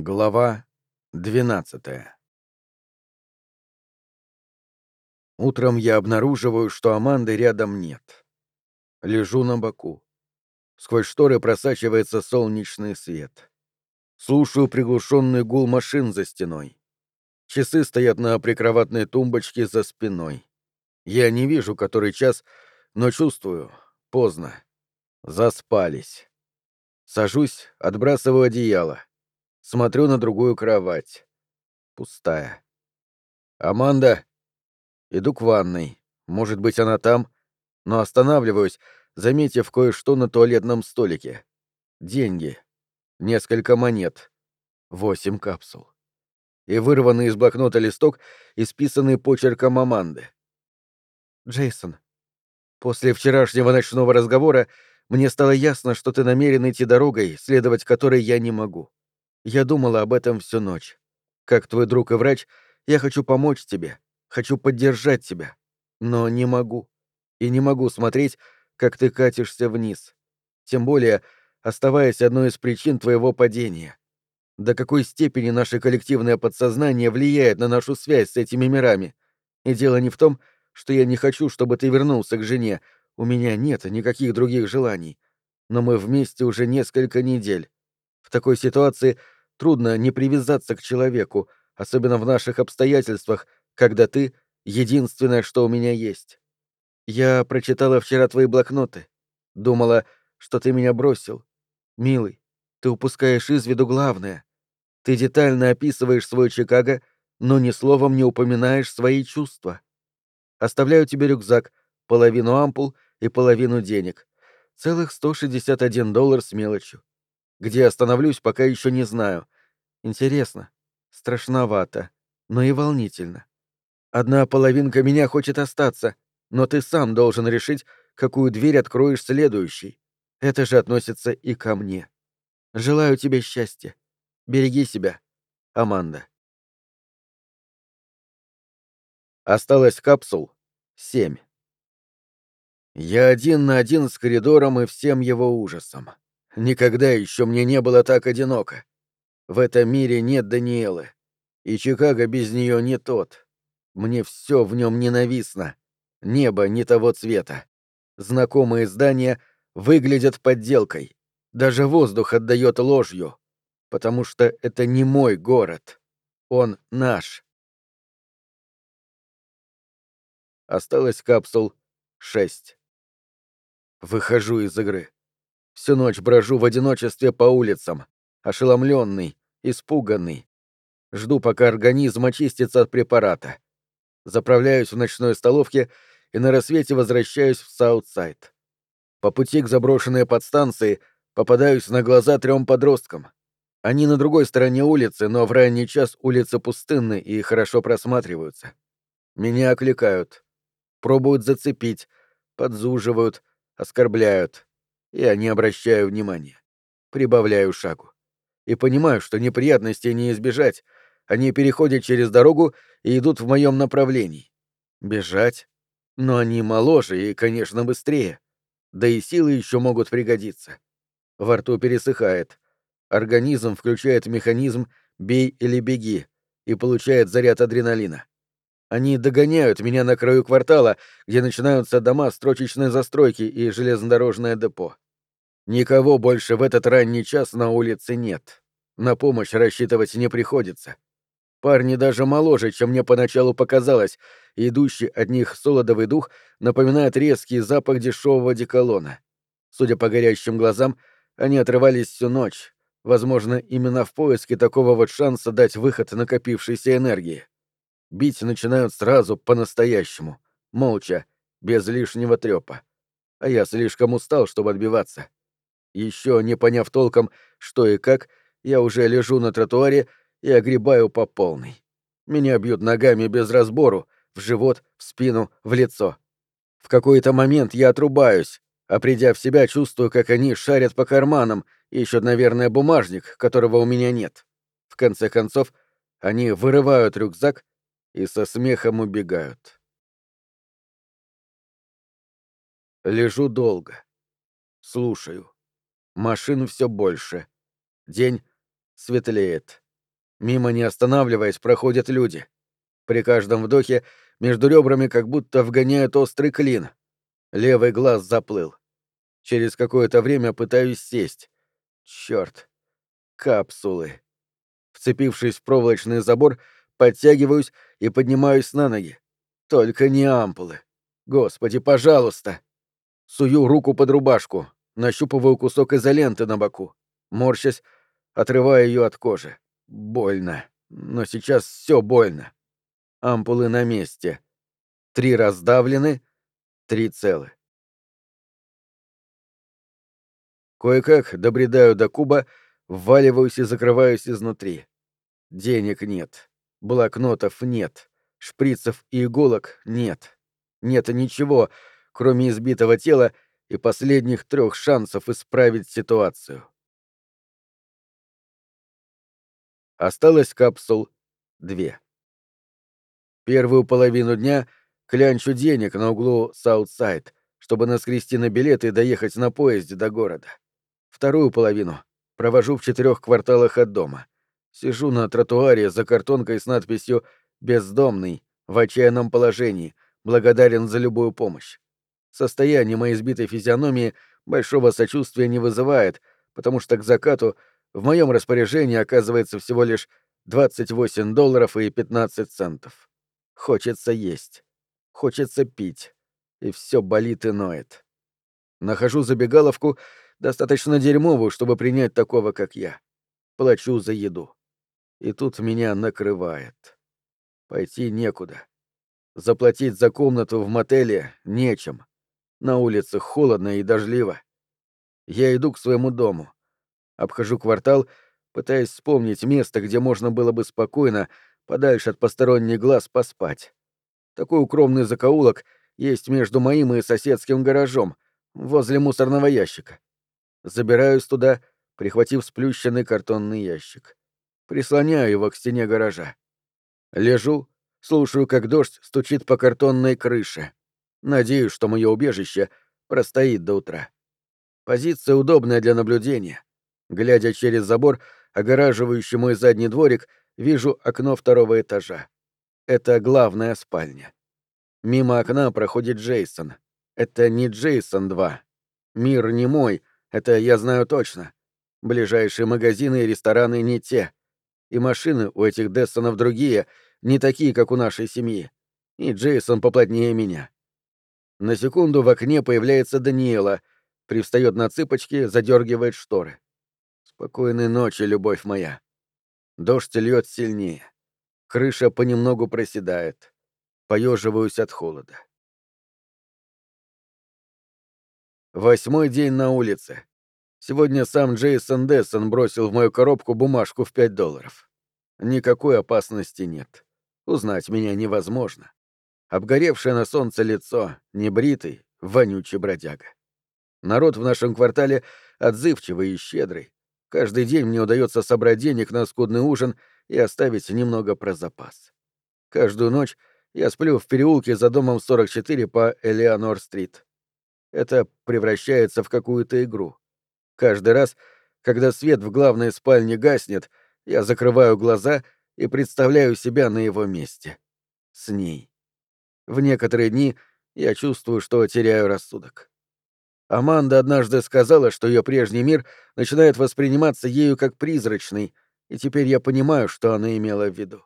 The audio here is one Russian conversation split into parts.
Глава 12 Утром я обнаруживаю, что Аманды рядом нет. Лежу на боку. Сквозь шторы просачивается солнечный свет. Слушаю приглушенный гул машин за стеной. Часы стоят на прикроватной тумбочке за спиной. Я не вижу, который час, но чувствую — поздно. Заспались. Сажусь, отбрасываю одеяло. Смотрю на другую кровать. Пустая. «Аманда!» Иду к ванной. Может быть, она там? Но останавливаюсь, заметив кое-что на туалетном столике. Деньги. Несколько монет. Восемь капсул. И вырванный из блокнота листок, исписанный почерком Аманды. «Джейсон, после вчерашнего ночного разговора мне стало ясно, что ты намерен идти дорогой, следовать которой я не могу. Я думала об этом всю ночь. Как твой друг и врач, я хочу помочь тебе, хочу поддержать тебя, но не могу. И не могу смотреть, как ты катишься вниз. Тем более, оставаясь одной из причин твоего падения. До какой степени наше коллективное подсознание влияет на нашу связь с этими мирами. И дело не в том, что я не хочу, чтобы ты вернулся к жене. У меня нет никаких других желаний. Но мы вместе уже несколько недель. В такой ситуации Трудно не привязаться к человеку, особенно в наших обстоятельствах, когда ты — единственное, что у меня есть. Я прочитала вчера твои блокноты. Думала, что ты меня бросил. Милый, ты упускаешь из виду главное. Ты детально описываешь свой Чикаго, но ни словом не упоминаешь свои чувства. Оставляю тебе рюкзак, половину ампул и половину денег. Целых 161 доллар с мелочью. Где остановлюсь, пока еще не знаю. Интересно, страшновато, но и волнительно. Одна половинка меня хочет остаться, но ты сам должен решить, какую дверь откроешь следующей. Это же относится и ко мне. Желаю тебе счастья. Береги себя. Аманда. Осталось капсул семь. Я один на один с коридором и всем его ужасом. Никогда еще мне не было так одиноко. В этом мире нет Даниэлы. И Чикаго без нее не тот. Мне все в нем ненавистно. Небо не того цвета. Знакомые здания выглядят подделкой. Даже воздух отдает ложью. Потому что это не мой город. Он наш. Осталось капсул шесть. Выхожу из игры. Всю ночь брожу в одиночестве по улицам, ошеломленный, испуганный. Жду, пока организм очистится от препарата. Заправляюсь в ночной столовке и на рассвете возвращаюсь в Саутсайд. По пути к заброшенной подстанции попадаюсь на глаза трем подросткам. Они на другой стороне улицы, но в ранний час улицы пустынны и хорошо просматриваются. Меня окликают. Пробуют зацепить, подзуживают, оскорбляют. Я не обращаю внимания. Прибавляю шагу. И понимаю, что неприятностей не избежать. Они переходят через дорогу и идут в моем направлении. Бежать? Но они моложе и, конечно, быстрее. Да и силы еще могут пригодиться. Во рту пересыхает. Организм включает механизм «бей или беги» и получает заряд адреналина. Они догоняют меня на краю квартала, где начинаются дома строчечной застройки и железнодорожное депо. Никого больше в этот ранний час на улице нет. На помощь рассчитывать не приходится. Парни даже моложе, чем мне поначалу показалось, и идущий от них солодовый дух напоминает резкий запах дешевого деколона. Судя по горящим глазам, они отрывались всю ночь, возможно, именно в поиске такого вот шанса дать выход накопившейся энергии. Бить начинают сразу, по-настоящему, молча, без лишнего трёпа. А я слишком устал, чтобы отбиваться. Еще не поняв толком, что и как, я уже лежу на тротуаре и огребаю по полной. Меня бьют ногами без разбору, в живот, в спину, в лицо. В какой-то момент я отрубаюсь, а придя в себя, чувствую, как они шарят по карманам, ищут, наверное, бумажник, которого у меня нет. В конце концов, они вырывают рюкзак и со смехом убегают. Лежу долго. Слушаю. Машин все больше. День светлеет. Мимо не останавливаясь, проходят люди. При каждом вдохе между ребрами как будто вгоняют острый клин. Левый глаз заплыл. Через какое-то время пытаюсь сесть. Черт. Капсулы. Вцепившись в проволочный забор, подтягиваюсь и поднимаюсь на ноги. Только не ампулы. Господи, пожалуйста. Сую руку под рубашку, нащупываю кусок изоленты на боку. Морщась, отрываю ее от кожи. Больно. Но сейчас все больно. Ампулы на месте. Три раздавлены, три целы. Кое-как добредаю до куба, вваливаюсь и закрываюсь изнутри. Денег нет. Блокнотов нет. Шприцев и иголок нет. Нет ничего, кроме избитого тела и последних трех шансов исправить ситуацию. Осталось капсул две. Первую половину дня клянчу денег на углу Саутсайд, чтобы наскрести на билеты и доехать на поезде до города. Вторую половину провожу в четырех кварталах от дома. Сижу на тротуаре за картонкой с надписью «Бездомный», в отчаянном положении, благодарен за любую помощь. Состояние моей сбитой физиономии большого сочувствия не вызывает, потому что к закату в моем распоряжении оказывается всего лишь 28 долларов и 15 центов. Хочется есть. Хочется пить. И все болит и ноет. Нахожу забегаловку, достаточно дерьмовую, чтобы принять такого, как я. Плачу за еду. И тут меня накрывает. Пойти некуда. Заплатить за комнату в мотеле нечем. На улице холодно и дождливо. Я иду к своему дому. Обхожу квартал, пытаясь вспомнить место, где можно было бы спокойно, подальше от посторонних глаз, поспать. Такой укромный закоулок есть между моим и соседским гаражом, возле мусорного ящика. Забираюсь туда, прихватив сплющенный картонный ящик. Прислоняю его к стене гаража. Лежу, слушаю, как дождь стучит по картонной крыше. Надеюсь, что мое убежище простоит до утра. Позиция удобная для наблюдения. Глядя через забор, огораживающий мой задний дворик, вижу окно второго этажа. Это главная спальня. Мимо окна проходит Джейсон. Это не Джейсон 2. Мир не мой, это я знаю точно. Ближайшие магазины и рестораны не те. И машины у этих Дессонов другие, не такие, как у нашей семьи. И Джейсон поплотнее меня. На секунду в окне появляется Даниэла, привстает на цыпочки, задергивает шторы. Спокойной ночи, любовь моя. Дождь льет сильнее. Крыша понемногу проседает. Поеживаюсь от холода. Восьмой день на улице. Сегодня сам Джейсон Дессон бросил в мою коробку бумажку в пять долларов. Никакой опасности нет. Узнать меня невозможно. Обгоревшее на солнце лицо, небритый, вонючий бродяга. Народ в нашем квартале отзывчивый и щедрый. Каждый день мне удается собрать денег на скудный ужин и оставить немного про запас. Каждую ночь я сплю в переулке за домом 44 по Элеонор-стрит. Это превращается в какую-то игру. Каждый раз, когда свет в главной спальне гаснет, я закрываю глаза и представляю себя на его месте. С ней. В некоторые дни я чувствую, что теряю рассудок. Аманда однажды сказала, что ее прежний мир начинает восприниматься ею как призрачный, и теперь я понимаю, что она имела в виду.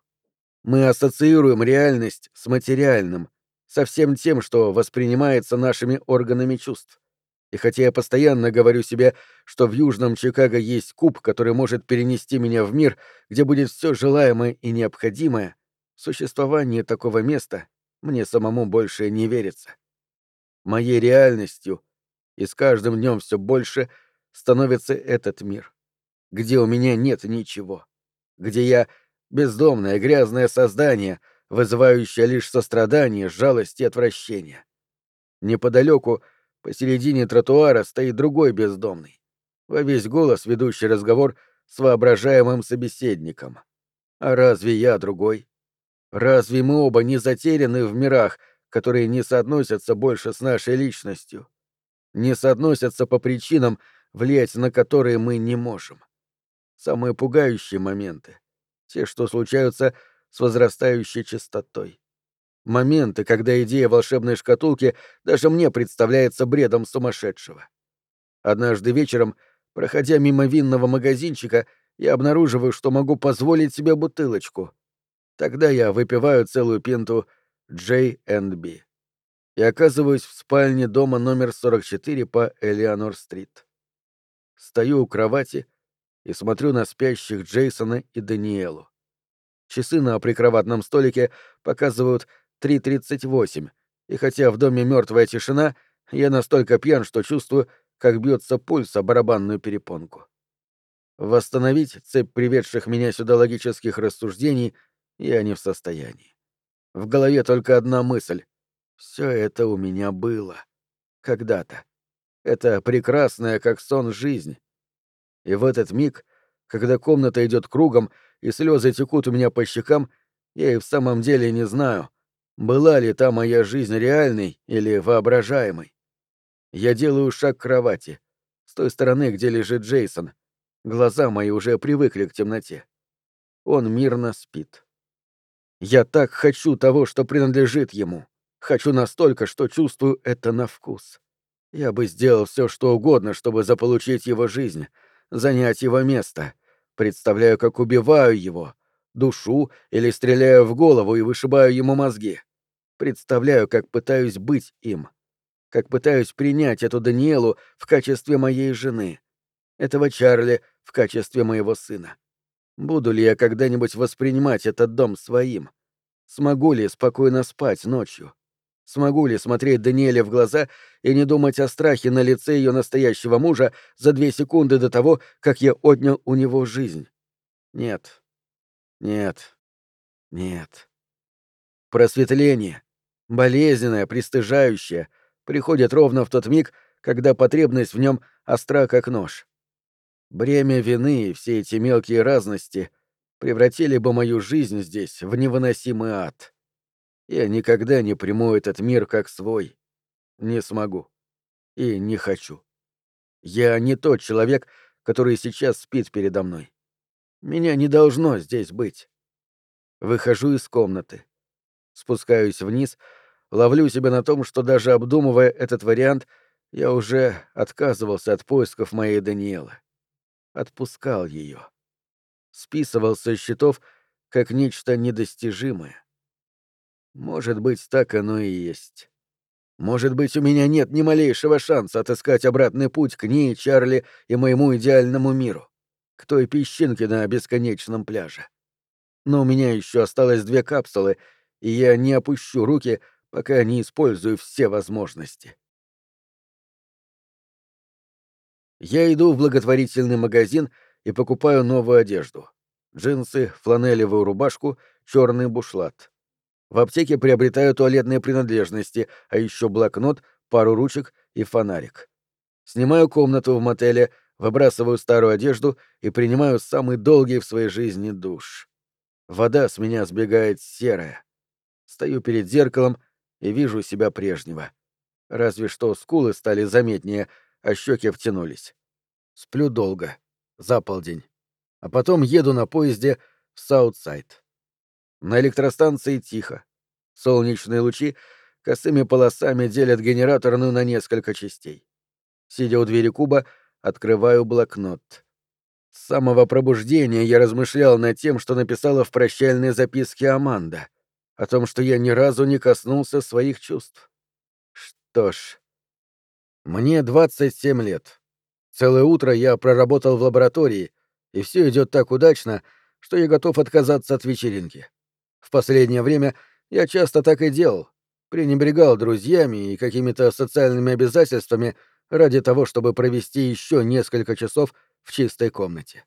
Мы ассоциируем реальность с материальным, со всем тем, что воспринимается нашими органами чувств. И хотя я постоянно говорю себе, что в Южном Чикаго есть куб, который может перенести меня в мир, где будет все желаемое и необходимое, существование такого места мне самому больше не верится. Моей реальностью — и с каждым днем все больше становится этот мир, где у меня нет ничего, где я бездомное грязное создание, вызывающее лишь сострадание, жалость и отвращение. Неподалеку, посередине тротуара, стоит другой бездомный, во весь голос ведущий разговор с воображаемым собеседником. А разве я другой? Разве мы оба не затеряны в мирах, которые не соотносятся больше с нашей личностью? не соотносятся по причинам, влиять на которые мы не можем. Самые пугающие моменты, те, что случаются с возрастающей частотой. Моменты, когда идея волшебной шкатулки даже мне представляется бредом сумасшедшего. Однажды вечером, проходя мимо винного магазинчика, я обнаруживаю, что могу позволить себе бутылочку. Тогда я выпиваю целую пинту J&B и оказываюсь в спальне дома номер 44 по Элеонор-стрит. Стою у кровати и смотрю на спящих Джейсона и Даниэлу. Часы на прикроватном столике показывают 3.38, и хотя в доме мертвая тишина, я настолько пьян, что чувствую, как бьется пульс о барабанную перепонку. Восстановить цепь приведших меня сюда логических рассуждений я не в состоянии. В голове только одна мысль. Все это у меня было. Когда-то. Это прекрасная, как сон, жизнь. И в этот миг, когда комната идет кругом и слезы текут у меня по щекам, я и в самом деле не знаю, была ли та моя жизнь реальной или воображаемой. Я делаю шаг к кровати, с той стороны, где лежит Джейсон. Глаза мои уже привыкли к темноте. Он мирно спит. Я так хочу того, что принадлежит ему. Хочу настолько, что чувствую это на вкус. Я бы сделал все, что угодно, чтобы заполучить его жизнь, занять его место. Представляю, как убиваю его, душу или стреляю в голову и вышибаю ему мозги. Представляю, как пытаюсь быть им как пытаюсь принять эту Даниэлу в качестве моей жены, этого Чарли в качестве моего сына. Буду ли я когда-нибудь воспринимать этот дом своим? Смогу ли спокойно спать ночью? Смогу ли смотреть Даниэле в глаза и не думать о страхе на лице ее настоящего мужа за две секунды до того, как я отнял у него жизнь? Нет. Нет. Нет. Просветление. Болезненное, пристыжающее — приходит ровно в тот миг, когда потребность в нем остра как нож. Бремя вины и все эти мелкие разности превратили бы мою жизнь здесь в невыносимый ад. Я никогда не приму этот мир как свой. Не смогу. И не хочу. Я не тот человек, который сейчас спит передо мной. Меня не должно здесь быть. Выхожу из комнаты. Спускаюсь вниз — Ловлю себя на том, что даже обдумывая этот вариант, я уже отказывался от поисков моей Даниэлы. Отпускал ее. Списывал со счетов как нечто недостижимое. Может быть, так оно и есть. Может быть, у меня нет ни малейшего шанса отыскать обратный путь к ней, Чарли и моему идеальному миру, к той песчинке на бесконечном пляже. Но у меня еще осталось две капсулы, и я не опущу руки, пока не использую все возможности. Я иду в благотворительный магазин и покупаю новую одежду. Джинсы, фланелевую рубашку, черный бушлат. В аптеке приобретаю туалетные принадлежности, а еще блокнот, пару ручек и фонарик. Снимаю комнату в мотеле, выбрасываю старую одежду и принимаю самый долгий в своей жизни душ. Вода с меня сбегает серая. Стою перед зеркалом и вижу себя прежнего. Разве что скулы стали заметнее, а щеки втянулись. Сплю долго, за полдень. А потом еду на поезде в Саутсайд. На электростанции тихо. Солнечные лучи косыми полосами делят генераторную на несколько частей. Сидя у двери куба, открываю блокнот. С самого пробуждения я размышлял над тем, что написала в прощальной записке Аманда — о том, что я ни разу не коснулся своих чувств. Что ж, мне 27 лет. Целое утро я проработал в лаборатории, и все идет так удачно, что я готов отказаться от вечеринки. В последнее время я часто так и делал, пренебрегал друзьями и какими-то социальными обязательствами ради того, чтобы провести еще несколько часов в чистой комнате.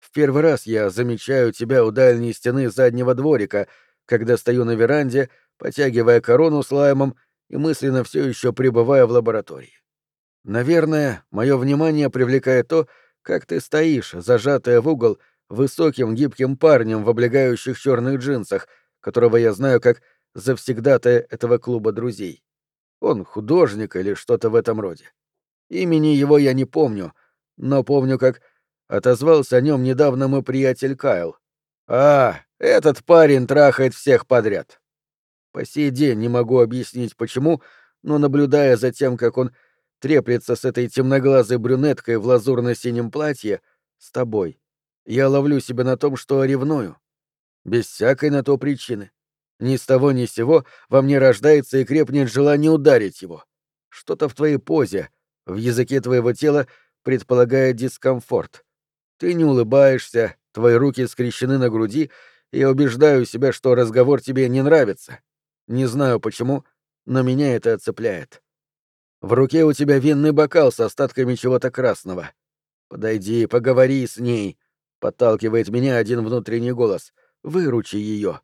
В первый раз я замечаю тебя у дальней стены заднего дворика — когда стою на веранде, потягивая корону с лаймом и мысленно все еще пребывая в лаборатории. Наверное, мое внимание привлекает то, как ты стоишь, зажатая в угол, высоким гибким парнем в облегающих черных джинсах, которого я знаю как завсегдатая этого клуба друзей. Он художник или что-то в этом роде. Имени его я не помню, но помню, как отозвался о нем недавно мой приятель Кайл. А, этот парень трахает всех подряд. По сей день не могу объяснить, почему, но наблюдая за тем, как он треплется с этой темноглазой брюнеткой в лазурно-синем платье, с тобой, я ловлю себя на том, что ревную. Без всякой на то причины. Ни с того ни с сего во мне рождается и крепнет желание ударить его. Что-то в твоей позе, в языке твоего тела предполагает дискомфорт. Ты не улыбаешься, твои руки скрещены на груди, я убеждаю себя, что разговор тебе не нравится. Не знаю почему, но меня это цепляет. В руке у тебя винный бокал с остатками чего-то красного. Подойди, поговори с ней, подталкивает меня один внутренний голос. Выручи ее.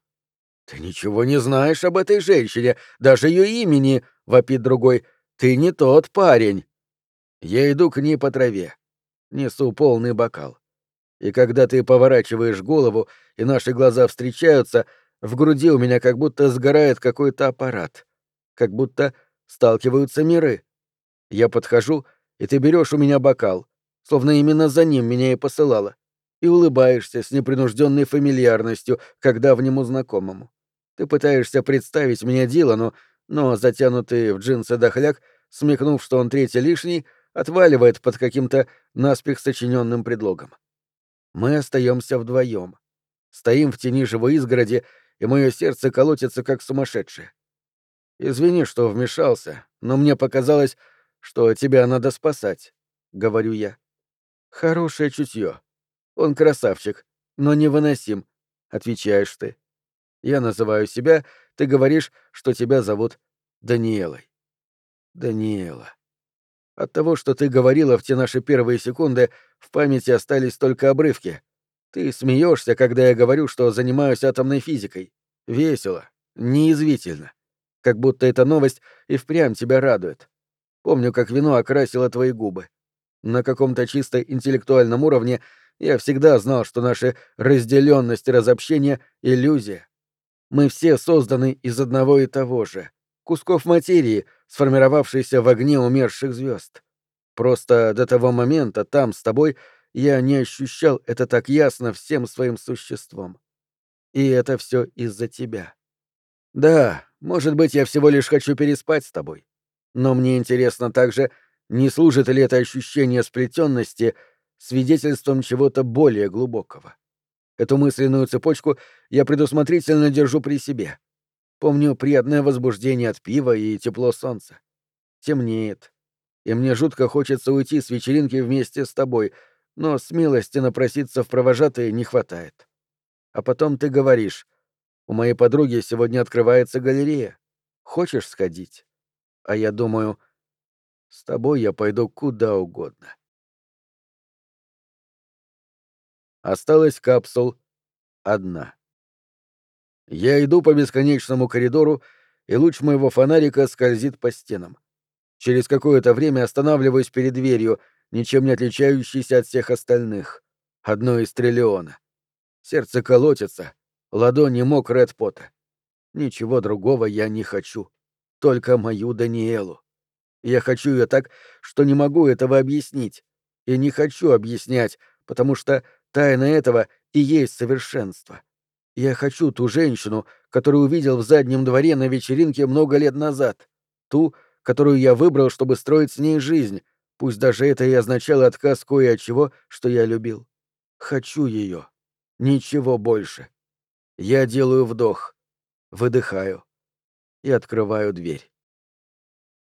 Ты ничего не знаешь об этой женщине, даже ее имени, вопит другой. Ты не тот парень. Я иду к ней по траве. Несу полный бокал. И когда ты поворачиваешь голову, и наши глаза встречаются, в груди у меня как будто сгорает какой-то аппарат. Как будто сталкиваются миры. Я подхожу, и ты берешь у меня бокал, словно именно за ним меня и посылала, и улыбаешься с непринужденной фамильярностью, как давнему знакомому. Ты пытаешься представить меня Дилану, но затянутый в джинсы дохляк, смекнув, что он третий лишний, отваливает под каким-то наспех сочиненным предлогом. Мы остаемся вдвоем. Стоим в тени живой изгороди, и мое сердце колотится как сумасшедшее. Извини, что вмешался, но мне показалось, что тебя надо спасать, — говорю я. Хорошее чутье. Он красавчик, но невыносим, — отвечаешь ты. Я называю себя, ты говоришь, что тебя зовут Даниэлой. Даниэла. От того, что ты говорила в те наши первые секунды, в памяти остались только обрывки. Ты смеешься, когда я говорю, что занимаюсь атомной физикой. Весело, неизвительно. Как будто эта новость и впрямь тебя радует. Помню, как вино окрасило твои губы. На каком-то чисто интеллектуальном уровне я всегда знал, что наша разделенность и разобщение — иллюзия. Мы все созданы из одного и того же — кусков материи, сформировавшейся в огне умерших звезд. Просто до того момента там, с тобой, я не ощущал это так ясно всем своим существом. И это все из-за тебя. Да, может быть, я всего лишь хочу переспать с тобой. Но мне интересно также, не служит ли это ощущение сплетенности свидетельством чего-то более глубокого. Эту мысленную цепочку я предусмотрительно держу при себе. Помню приятное возбуждение от пива и тепло солнца. Темнеет. И мне жутко хочется уйти с вечеринки вместе с тобой, но смелости напроситься в провожатые не хватает. А потом ты говоришь, у моей подруги сегодня открывается галерея. Хочешь сходить? А я думаю, с тобой я пойду куда угодно. Осталась капсул одна. Я иду по бесконечному коридору, и луч моего фонарика скользит по стенам. Через какое-то время останавливаюсь перед дверью, ничем не отличающейся от всех остальных. Одной из триллиона. Сердце колотится, ладони мокрые от пота. Ничего другого я не хочу. Только мою Даниэлу. Я хочу ее так, что не могу этого объяснить. И не хочу объяснять, потому что Тайна этого и есть совершенство. Я хочу ту женщину, которую увидел в заднем дворе на вечеринке много лет назад. Ту, которую я выбрал, чтобы строить с ней жизнь, пусть даже это и означало отказ кое от чего, что я любил. Хочу ее. Ничего больше. Я делаю вдох, выдыхаю и открываю дверь.